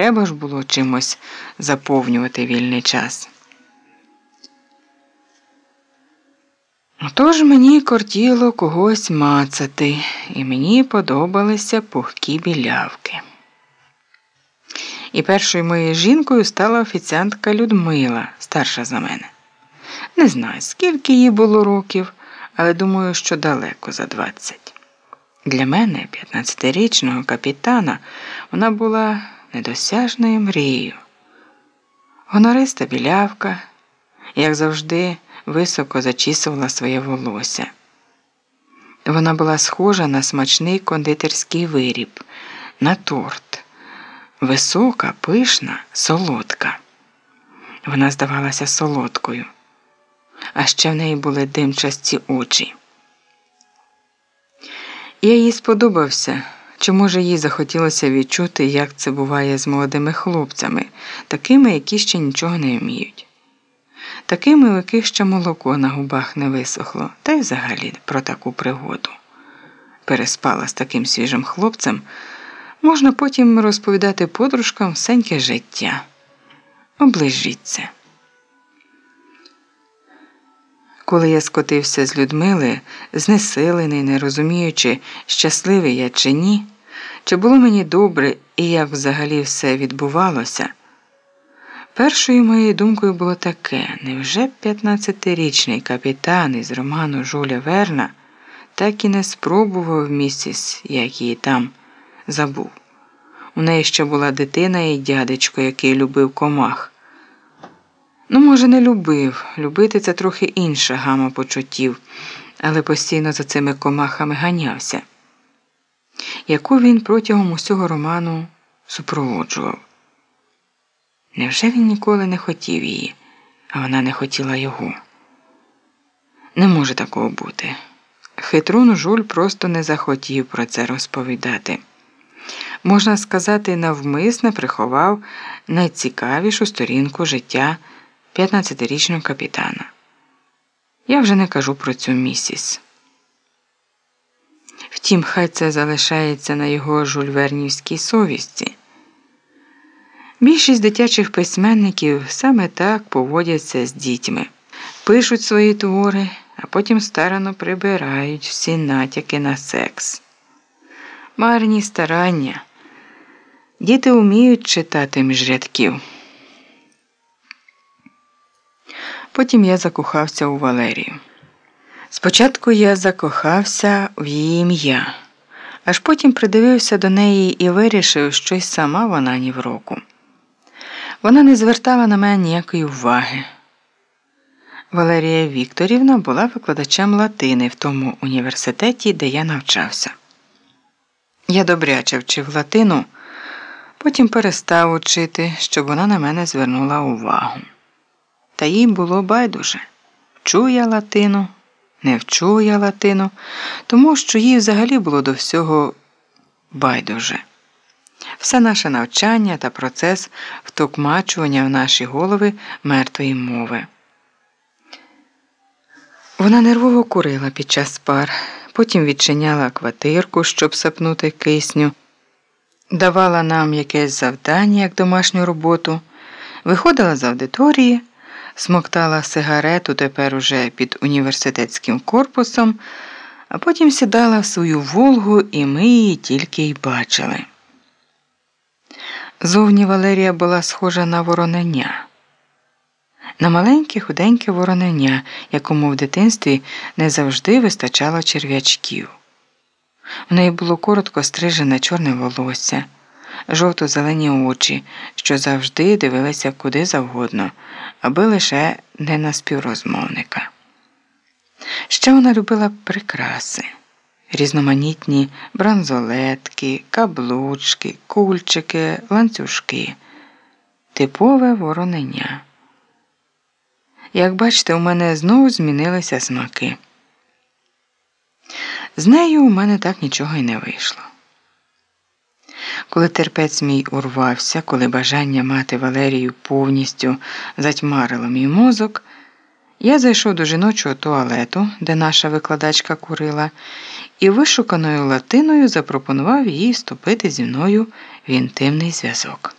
треба ж було чимось заповнювати вільний час. Отож мені кортіло когось мацати, і мені подобалися пухкі білявки. І першою моєю жінкою стала офіціантка Людмила, старша за мене. Не знаю, скільки їй було років, але думаю, що далеко за двадцять. Для мене, 15-річного капітана, вона була недосяжною мрією. Гонориста білявка, як завжди, високо зачісувала своє волосся. Вона була схожа на смачний кондитерський виріб, на торт, висока, пишна, солодка. Вона здавалася солодкою, а ще в неї були димчасті очі. Я їй сподобався, чи, може, їй захотілося відчути, як це буває з молодими хлопцями, такими, які ще нічого не вміють, такими, у яких ще молоко на губах не висохло, та й взагалі про таку пригоду. Переспала з таким свіжим хлопцем, можна потім розповідати подружкам всеньке життя. Оближіться. Коли я скотився з Людмили, знесилений, не розуміючи, щасливий я чи ні, чи було мені добре і як взагалі все відбувалося, першою моєю думкою було таке: невже 15-річний капітан із роману Жуля Верна так і не спробував місіс, як її там забув. У неї ще була дитина і дядечко, який любив комах. Ну, може, не любив. Любити це трохи інша гама почуттів, але постійно за цими комахами ганявся, яку він протягом усього роману супроводжував. Невже він ніколи не хотів її, а вона не хотіла його? Не може такого бути. Хитрун Жуль просто не захотів про це розповідати. Можна сказати, навмисне приховав найцікавішу сторінку життя. 15-річного капітана. Я вже не кажу про цю місіс. Втім, хай це залишається на його жульвернівській совісті. Більшість дитячих письменників саме так поводяться з дітьми, пишуть свої твори, а потім старано прибирають всі натяки на секс. Марні старання. Діти вміють читати між рядків. Потім я закохався у Валерію. Спочатку я закохався в її ім'я, аж потім придивився до неї і вирішив, що й сама вона ні в року. Вона не звертала на мене ніякої уваги. Валерія Вікторівна була викладачем латини в тому університеті, де я навчався. Я добряче вчив латину, потім перестав учити, щоб вона на мене звернула увагу. Та їй було байдуже вчу я латину, не вчу я латину, тому що їй взагалі було до всього байдуже. Все наше навчання та процес втокмачування в наші голови мертвої мови. Вона нервово курила під час пар, потім відчиняла квартирку, щоб сапнути кисню, давала нам якесь завдання як домашню роботу, виходила з аудиторії смоктала сигарету тепер уже під університетським корпусом, а потім сідала в свою Волгу, і ми її тільки й бачили. Зовні Валерія була схожа на воронення. На маленьке худеньке воронення, якому в дитинстві не завжди вистачало черв'ячків. У неї було коротко стрижене чорне волосся жовто-зелені очі, що завжди дивилися куди завгодно, аби лише не на співрозмовника. Ще вона любила прикраси, різноманітні бранзолетки, каблучки, кульчики, ланцюжки, типове воронення. Як бачите, у мене знову змінилися смаки. З нею у мене так нічого й не вийшло. Коли терпець мій урвався, коли бажання мати Валерію повністю затьмарило мій мозок, я зайшов до жіночого туалету, де наша викладачка курила, і вишуканою латиною запропонував їй вступити зі мною в інтимний зв'язок.